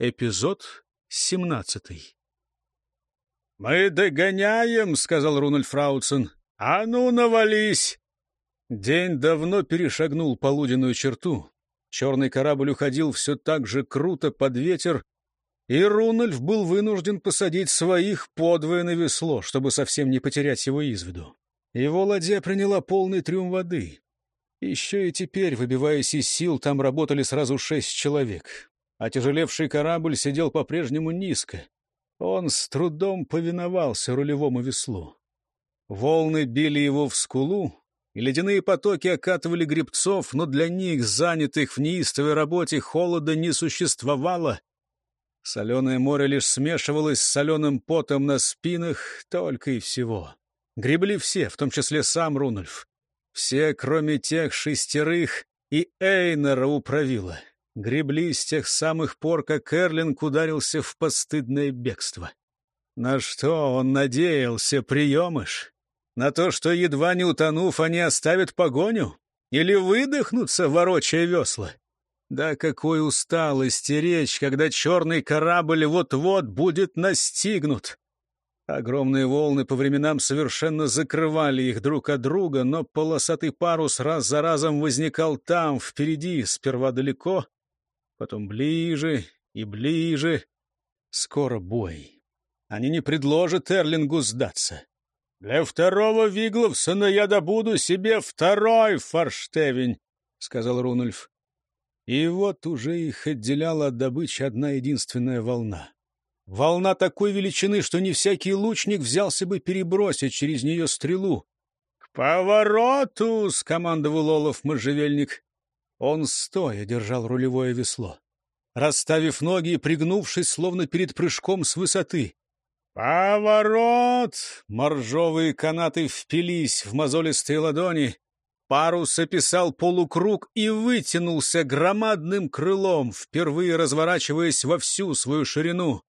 Эпизод семнадцатый. «Мы догоняем», — сказал Рунольф Фраутсен. «А ну, навались!» День давно перешагнул полуденную черту. Черный корабль уходил все так же круто под ветер, и Рунольф был вынужден посадить своих подвое на весло, чтобы совсем не потерять его из виду. Его ладья приняла полный трюм воды. Еще и теперь, выбиваясь из сил, там работали сразу шесть человек. Отяжелевший корабль сидел по-прежнему низко. Он с трудом повиновался рулевому веслу. Волны били его в скулу, и ледяные потоки окатывали гребцов, но для них, занятых в неистовой работе, холода не существовало. Соленое море лишь смешивалось с соленым потом на спинах, только и всего. Гребли все, в том числе сам Рунольф. Все, кроме тех шестерых, и Эйнера управила. Гребли с тех самых пор, как Эрлинг ударился в постыдное бегство. На что он надеялся, приемыш? На то, что, едва не утонув, они оставят погоню? Или выдохнутся, ворочая весла? Да какой усталости речь, когда черный корабль вот-вот будет настигнут! Огромные волны по временам совершенно закрывали их друг от друга, но полосатый парус раз за разом возникал там, впереди, сперва далеко, потом ближе и ближе. Скоро бой. Они не предложат Эрлингу сдаться. «Для второго Вигловсона я добуду себе второй форштевень», — сказал Рунульф. И вот уже их отделяла от добычи одна единственная волна. Волна такой величины, что не всякий лучник взялся бы перебросить через нее стрелу. — К повороту! — скомандовал Олаф можжевельник. Он стоя держал рулевое весло, расставив ноги и пригнувшись, словно перед прыжком с высоты. «Поворот!» Моржовые канаты впились в мозолистые ладони. Парус описал полукруг и вытянулся громадным крылом, впервые разворачиваясь во всю свою ширину.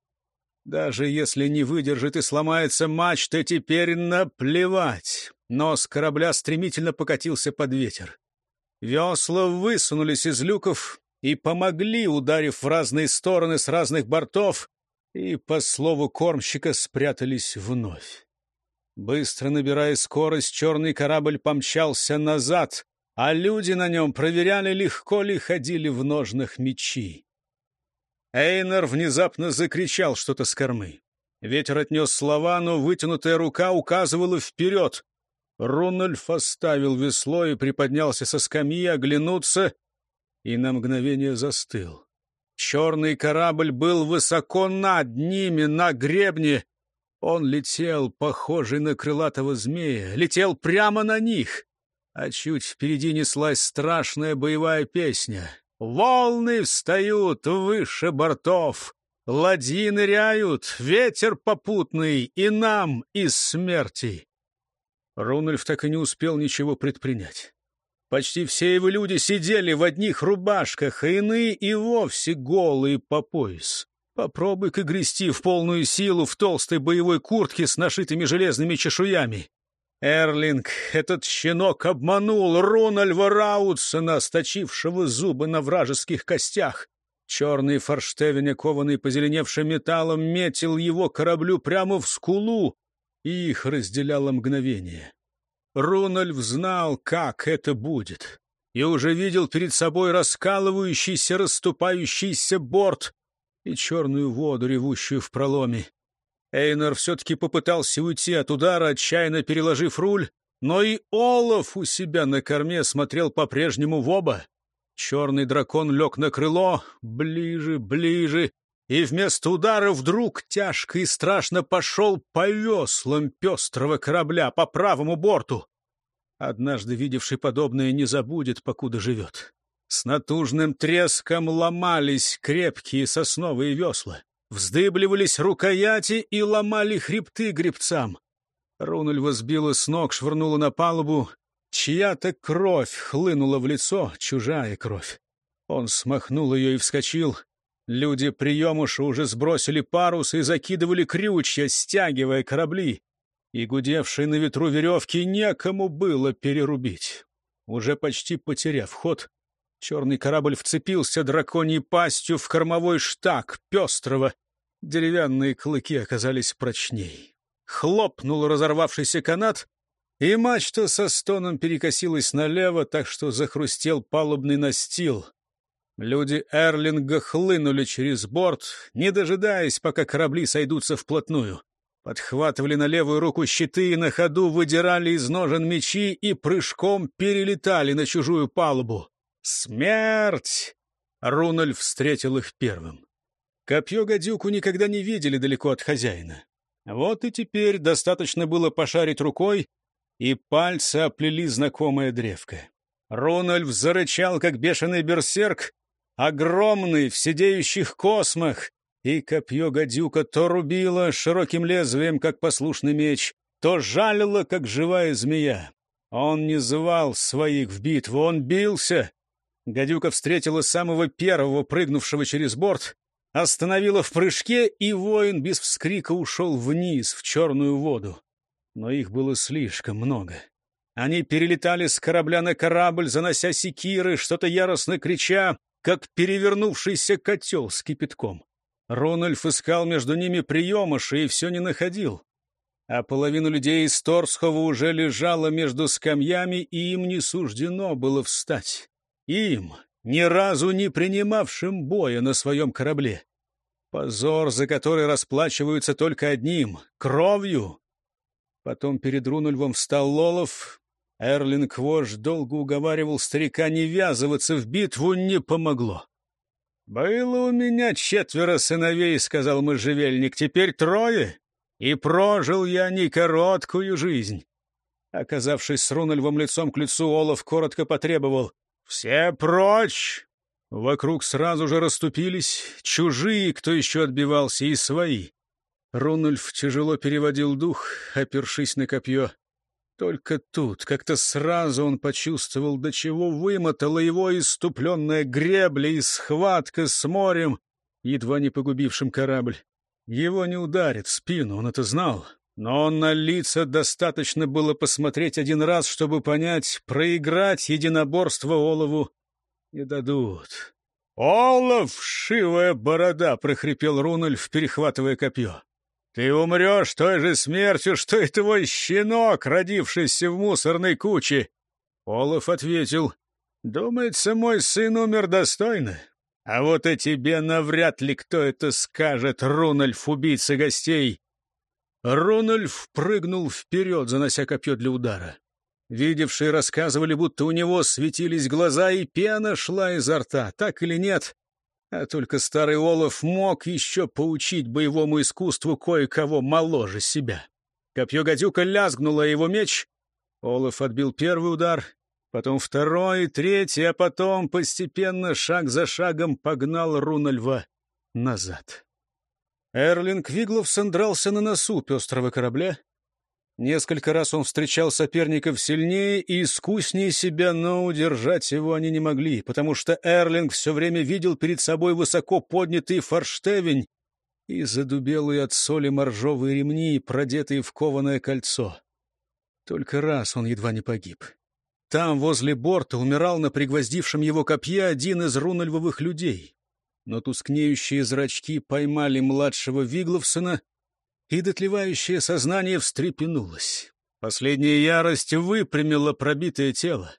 Даже если не выдержит и сломается мачта, теперь наплевать. Нос корабля стремительно покатился под ветер. Весла высунулись из люков и помогли, ударив в разные стороны с разных бортов, и, по слову кормщика, спрятались вновь. Быстро набирая скорость, черный корабль помчался назад, а люди на нем проверяли, легко ли ходили в ножнах мечи. Эйнер внезапно закричал что-то с кормы. Ветер отнес слова, но вытянутая рука указывала вперед. Рунольф оставил весло и приподнялся со скамьи, оглянуться, и на мгновение застыл. Черный корабль был высоко над ними, на гребне. Он летел, похожий на крылатого змея, летел прямо на них. А чуть впереди неслась страшная боевая песня. Волны встают выше бортов, ладьи ныряют, ветер попутный и нам из смерти. Рунольф так и не успел ничего предпринять. Почти все его люди сидели в одних рубашках, а иные и вовсе голые по пояс. Попробуй-ка грести в полную силу в толстой боевой куртке с нашитыми железными чешуями. Эрлинг, этот щенок, обманул Рунальва Раутсона, сточившего зубы на вражеских костях. Черный форштевень, окованный позеленевшим металлом, метил его кораблю прямо в скулу, и их разделяло мгновение. Рунальв знал, как это будет, и уже видел перед собой раскалывающийся, расступающийся борт и черную воду, ревущую в проломе. Эйнер все-таки попытался уйти от удара, отчаянно переложив руль, но и Олаф у себя на корме смотрел по-прежнему в оба. Черный дракон лег на крыло, ближе, ближе, и вместо удара вдруг тяжко и страшно пошел по веслам пестрого корабля по правому борту. Однажды видевший подобное не забудет, покуда живет. С натужным треском ломались крепкие сосновые весла. Вздыбливались рукояти и ломали хребты гребцам. Рунульва сбила с ног, швырнула на палубу. Чья-то кровь хлынула в лицо, чужая кровь. Он смахнул ее и вскочил. Люди приемуша уже сбросили парус и закидывали крючья, стягивая корабли. И гудевшие на ветру веревки некому было перерубить. Уже почти потеряв ход, Черный корабль вцепился драконьей пастью в кормовой штаг пестрого. Деревянные клыки оказались прочней. Хлопнул разорвавшийся канат, и мачта со стоном перекосилась налево, так что захрустел палубный настил. Люди Эрлинга хлынули через борт, не дожидаясь, пока корабли сойдутся вплотную. Подхватывали на левую руку щиты и на ходу выдирали из ножен мечи и прыжком перелетали на чужую палубу. «Смерть!» Рунольф встретил их первым. Копье гадюку никогда не видели далеко от хозяина. Вот и теперь достаточно было пошарить рукой, и пальцы оплели знакомое древко. Рональд зарычал, как бешеный берсерк, огромный в сидеющих космах, и копье гадюка то рубило широким лезвием, как послушный меч, то жалило, как живая змея. Он не звал своих в битву, он бился. Гадюка встретила самого первого, прыгнувшего через борт, остановила в прыжке, и воин без вскрика ушел вниз, в черную воду но их было слишком много. Они перелетали с корабля на корабль, занося секиры, что-то яростно крича, как перевернувшийся котел с кипятком. Рональф искал между ними приемыша и все не находил. А половину людей из Торсхова уже лежала между скамьями, и им не суждено было встать. Им, ни разу не принимавшим боя на своем корабле. Позор, за который расплачиваются только одним — кровью, Потом перед Рунульвом встал Лолов. Эрлинг Вож долго уговаривал старика не ввязываться в битву, не помогло. «Было у меня четверо сыновей», — сказал можжевельник, — «теперь трое, и прожил я не короткую жизнь». Оказавшись с Рунульвом лицом к лицу, Олов коротко потребовал «Все прочь!» Вокруг сразу же расступились чужие, кто еще отбивался, и свои. Рунульф тяжело переводил дух, опершись на копье. Только тут, как-то сразу он почувствовал, до чего вымотала его иступленная гребля и схватка с морем, едва не погубившим корабль. Его не ударит в спину, он это знал. Но на лица достаточно было посмотреть один раз, чтобы понять, проиграть единоборство Олову не дадут. «Олов, шивая борода!» — прохрипел Рунульф, перехватывая копье. Ты умрешь той же смертью, что и твой щенок, родившийся в мусорной куче. Олаф ответил, думается, мой сын умер достойно. А вот и тебе навряд ли кто это скажет, Рунальф, убийца гостей. Рунальф прыгнул вперед, занося копье для удара. Видевшие рассказывали, будто у него светились глаза, и пена шла изо рта. Так или нет, а только старый Олаф мог еще поучить боевому искусству кое-кого моложе себя. Копье гадюка лязгнуло его меч. Олаф отбил первый удар, потом второй, третий, а потом постепенно, шаг за шагом, погнал руна льва назад. Эрлинг Вигловсон дрался на носу пестрого корабля, Несколько раз он встречал соперников сильнее и искуснее себя, но удержать его они не могли, потому что Эрлинг все время видел перед собой высоко поднятый форштевень и задубелые от соли моржовые ремни, продетые в кованое кольцо. Только раз он едва не погиб. Там, возле борта, умирал на пригвоздившем его копье один из рунольвовых людей. Но тускнеющие зрачки поймали младшего Вигловсона — и дотлевающее сознание встрепенулось. Последняя ярость выпрямила пробитое тело.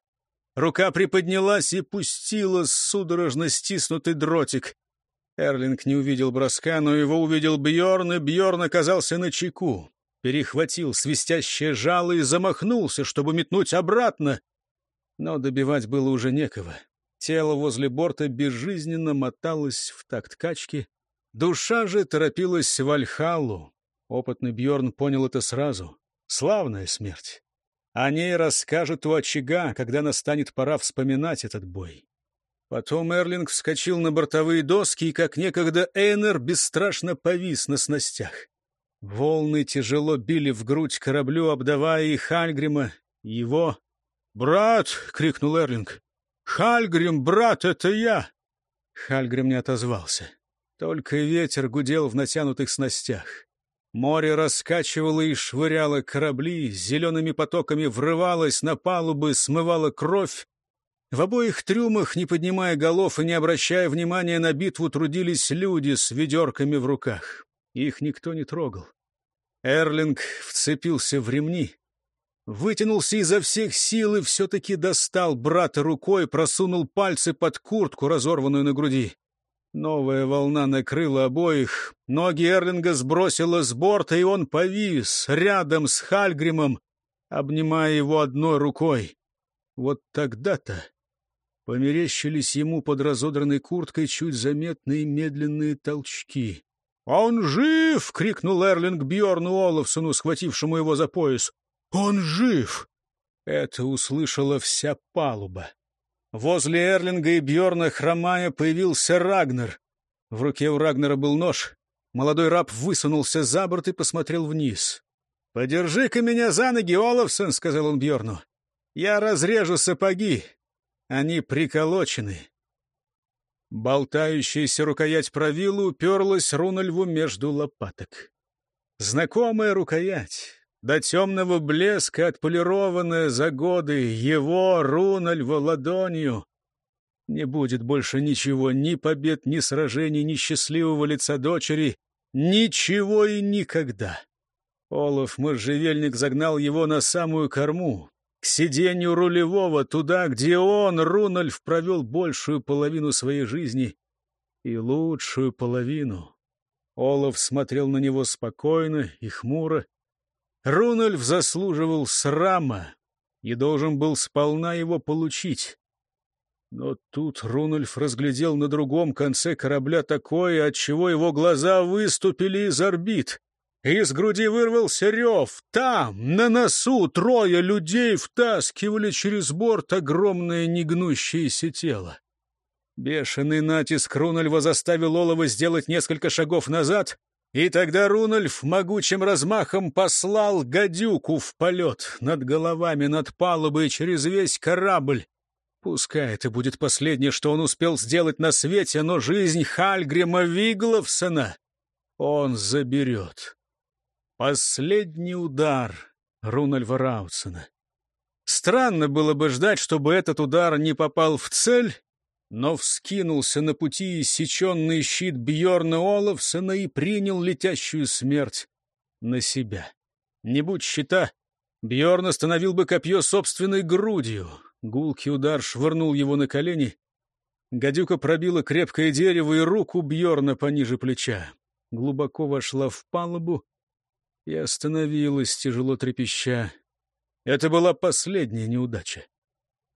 Рука приподнялась и пустила судорожно стиснутый дротик. Эрлинг не увидел броска, но его увидел Бьорн, и Бьорн оказался на чеку. Перехватил свистящее жало и замахнулся, чтобы метнуть обратно. Но добивать было уже некого. Тело возле борта безжизненно моталось в такт качки. Душа же торопилась в Альхалу, Опытный Бьорн понял это сразу. Славная смерть. О ней расскажет у очага, когда настанет пора вспоминать этот бой. Потом Эрлинг вскочил на бортовые доски, и, как некогда Эйнер, бесстрашно повис на снастях. Волны тяжело били в грудь кораблю, обдавая и Хальгрима, его. «Брат!» — крикнул Эрлинг. «Хальгрим, брат, это я!» Хальгрим не отозвался. Только ветер гудел в натянутых снастях. Море раскачивало и швыряло корабли, зелеными потоками врывалось на палубы, смывало кровь. В обоих трюмах, не поднимая голов и не обращая внимания на битву, трудились люди с ведерками в руках. Их никто не трогал. Эрлинг вцепился в ремни, вытянулся изо всех сил и все-таки достал брата рукой, просунул пальцы под куртку, разорванную на груди. Новая волна накрыла обоих, ноги Эрлинга сбросила с борта, и он повис рядом с Хальгримом, обнимая его одной рукой. Вот тогда-то Померещились ему под разодранной курткой чуть заметные медленные толчки. «Он жив!» — крикнул Эрлинг Бьорну Олафсону, схватившему его за пояс. «Он жив!» Это услышала вся палуба. Возле Эрлинга и Бьорна, хромая, появился Рагнер. В руке у Рагнера был нож. Молодой раб высунулся за борт и посмотрел вниз. «Подержи-ка меня за ноги, Олафсон!» — сказал он Бьорну. «Я разрежу сапоги. Они приколочены. Болтающаяся рукоять правила уперлась Рунальву между лопаток. Знакомая рукоять, до темного блеска отполированная за годы его, Рунальва, ладонью. Не будет больше ничего, ни побед, ни сражений, ни счастливого лица дочери, ничего и никогда. Олаф Можжевельник загнал его на самую корму, к сиденью рулевого, туда, где он, Рунольф, провел большую половину своей жизни и лучшую половину. Олаф смотрел на него спокойно и хмуро. Рунольф заслуживал срама и должен был сполна его получить. Но тут Рунольф разглядел на другом конце корабля такое, от чего его глаза выступили из орбит. Из груди вырвался рев. Там, на носу, трое людей втаскивали через борт огромное негнущееся тело. Бешеный натиск Рунольва заставил Олова сделать несколько шагов назад, и тогда Рунольф могучим размахом послал гадюку в полет над головами, над палубой через весь корабль. Пускай это будет последнее, что он успел сделать на свете, но жизнь Хальгрима Вигловсона он заберет. Последний удар Рунальва Раутсона. Странно было бы ждать, чтобы этот удар не попал в цель, но вскинулся на пути иссеченный щит Бьорна Олафсона и принял летящую смерть на себя. Не будь щита, Бьорн остановил бы копье собственной грудью. Гулкий удар швырнул его на колени. Гадюка пробила крепкое дерево и руку Бьорна пониже плеча. Глубоко вошла в палубу и остановилась, тяжело трепеща. Это была последняя неудача.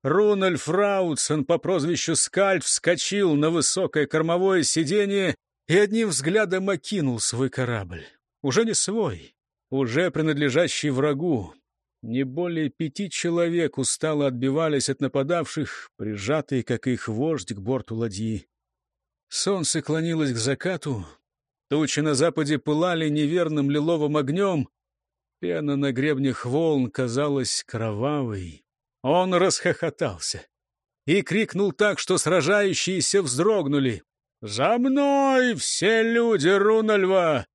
Рунальф Раутсон по прозвищу Скальд вскочил на высокое кормовое сиденье и одним взглядом окинул свой корабль. Уже не свой, уже принадлежащий врагу. Не более пяти человек устало отбивались от нападавших, прижатые, как их вождь, к борту ладьи. Солнце клонилось к закату, Тучи на западе пылали неверным лиловым огнем. Пена на гребнях волн казалась кровавой. Он расхохотался и крикнул так, что сражающиеся вздрогнули. «За мной все люди Рунальва!»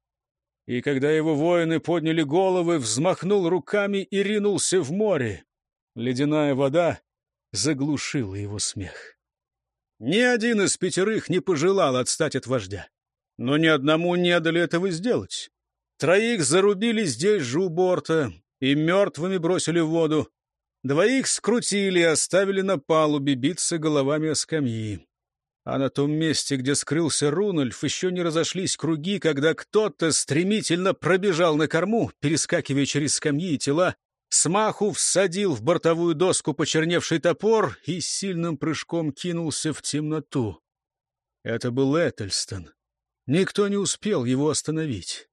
И когда его воины подняли головы, взмахнул руками и ринулся в море. Ледяная вода заглушила его смех. Ни один из пятерых не пожелал отстать от вождя но ни одному не дали этого сделать. Троих зарубили здесь же у борта и мертвыми бросили в воду. Двоих скрутили и оставили на палубе биться головами о скамьи. А на том месте, где скрылся Рунольф, еще не разошлись круги, когда кто-то стремительно пробежал на корму, перескакивая через скамьи и тела, смаху всадил в бортовую доску почерневший топор и сильным прыжком кинулся в темноту. Это был Этельстон. Никто не успел его остановить.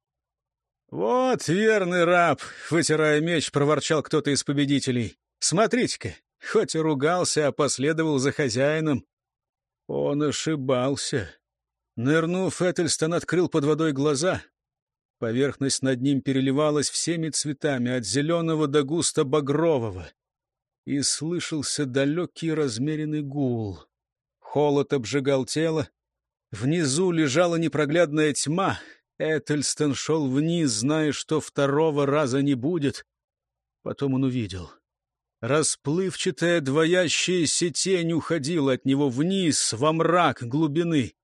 «Вот верный раб!» — вытирая меч, проворчал кто-то из победителей. «Смотрите-ка, хоть и ругался, а последовал за хозяином». Он ошибался. Нырнув, Этельстон открыл под водой глаза. Поверхность над ним переливалась всеми цветами, от зеленого до густо багрового. И слышался далекий размеренный гул. Холод обжигал тело, Внизу лежала непроглядная тьма. Этельстон шел вниз, зная, что второго раза не будет. Потом он увидел. Расплывчатая двоящаяся тень уходила от него вниз, во мрак глубины.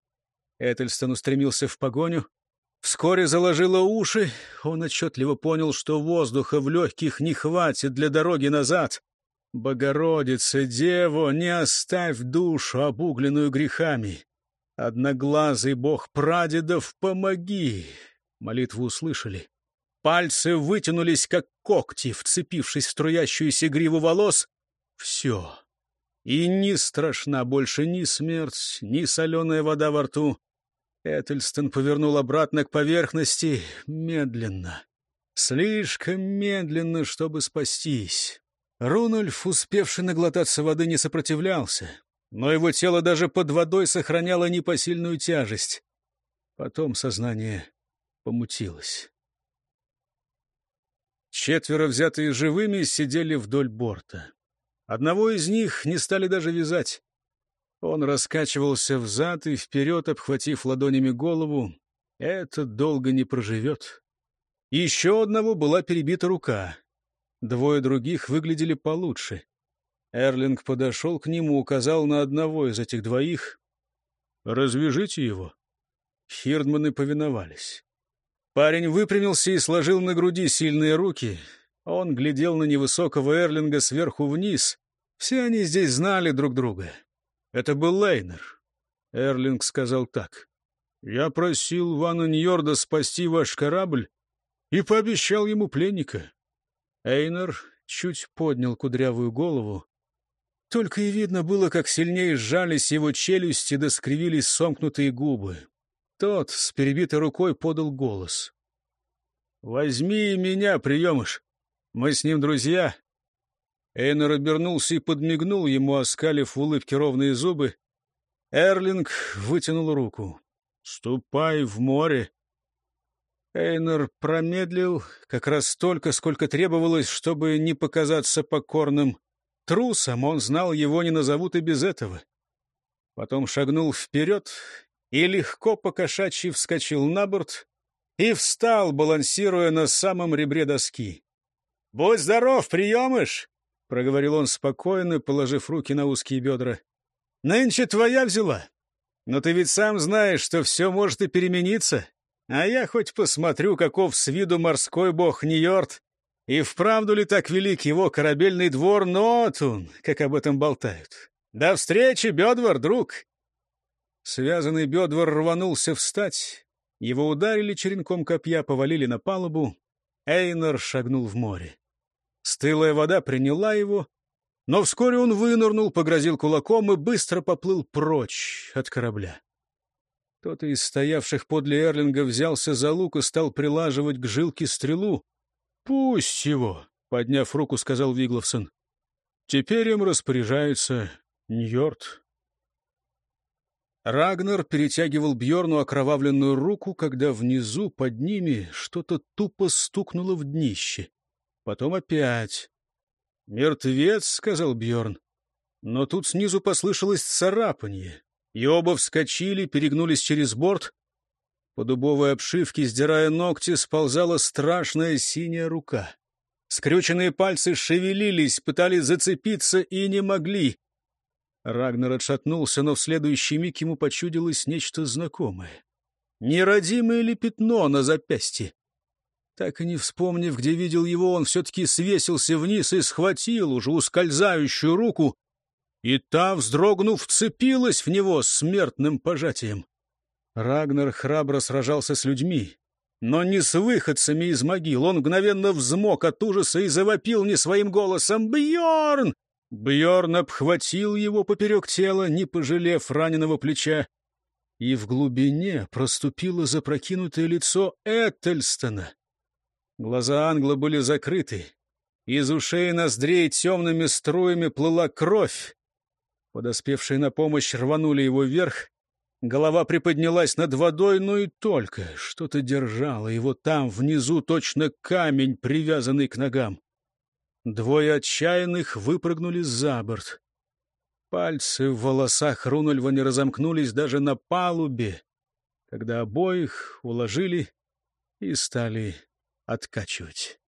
Этельстон устремился в погоню. Вскоре заложило уши. Он отчетливо понял, что воздуха в легких не хватит для дороги назад. «Богородица, Дево, не оставь душу, обугленную грехами! Одноглазый бог прадедов, помоги!» Молитву услышали. Пальцы вытянулись, как когти, вцепившись в струящуюся гриву волос. Все. И не страшна больше ни смерть, ни соленая вода во рту. Этельстон повернул обратно к поверхности медленно. Слишком медленно, чтобы спастись. Рунульф, успевший наглотаться воды, не сопротивлялся, но его тело даже под водой сохраняло непосильную тяжесть. Потом сознание помутилось. Четверо, взятые живыми, сидели вдоль борта. Одного из них не стали даже вязать. Он раскачивался взад и вперед, обхватив ладонями голову. Этот долго не проживет. Еще одного была перебита рука. Двое других выглядели получше. Эрлинг подошел к нему, указал на одного из этих двоих. «Развяжите его». Хирдманы повиновались. Парень выпрямился и сложил на груди сильные руки. Он глядел на невысокого Эрлинга сверху вниз. Все они здесь знали друг друга. Это был Лейнер. Эрлинг сказал так. «Я просил Вана Ньорда спасти ваш корабль и пообещал ему пленника». Эйнер чуть поднял кудрявую голову. Только и видно было, как сильнее сжались его челюсти да скривились сомкнутые губы. Тот с перебитой рукой подал голос. «Возьми меня, приемыш. Мы с ним друзья». Эйнер обернулся и подмигнул ему, оскалив в улыбке ровные зубы. Эрлинг вытянул руку. «Ступай в море». Эйнер промедлил как раз столько, сколько требовалось, чтобы не показаться покорным. Трусом он знал, его не назовут и без этого. Потом шагнул вперед и легко покошачьи вскочил на борт и встал, балансируя на самом ребре доски. — Будь здоров, приемыш! — проговорил он спокойно, положив руки на узкие бедра. — Нынче твоя взяла. Но ты ведь сам знаешь, что все может и перемениться. А я хоть посмотрю, каков с виду морской бог Ньорд, и вправду ли так велик его корабельный двор Нотун, как об этом болтают. До встречи, Бедвар, друг! Связанный Бедвар рванулся встать. Его ударили черенком копья, повалили на палубу. Эйнер шагнул в море. Стылая вода приняла его, но вскоре он вынырнул, погрозил кулаком и быстро поплыл прочь от корабля. Кто-то из стоявших подле Эрлинга взялся за лук и стал прилаживать к жилке стрелу. «Пусть его!» — подняв руку, сказал Вигловсон. «Теперь им распоряжается Ньорд». Рагнар перетягивал Бьорну окровавленную руку, когда внизу под ними что-то тупо стукнуло в днище. Потом опять. «Мертвец», — сказал Бьорн. Но тут снизу послышалось царапанье, и оба вскочили, перегнулись через борт. По дубовой обшивке, сдирая ногти, сползала страшная синяя рука. Скрюченные пальцы шевелились, пытались зацепиться и не могли. Рагнар отшатнулся, но в следующий миг ему почудилось нечто знакомое. Неродимое ли пятно на запястье? Так и не вспомнив, где видел его, он все-таки свесился вниз и схватил уже ускользающую руку, и та, вздрогнув, вцепилась в него смертным пожатием. Рагнар храбро сражался с людьми, но не с выходцами из могил. Он мгновенно взмок от ужаса и завопил не своим голосом «Бьерн!» Бьорн обхватил его поперек тела, не пожалев раненого плеча, и в глубине проступило запрокинутое лицо Этельстона. Глаза Англа были закрыты. Из ушей и ноздрей темными струями плыла кровь. Подоспевшие на помощь рванули его вверх. Голова приподнялась над водой, но и только. Что-то держало его там, внизу, точно камень, привязанный к ногам. Двое отчаянных выпрыгнули за борт. Пальцы в волосах Рунольва не разомкнулись даже на палубе, когда обоих уложили и стали откачивать.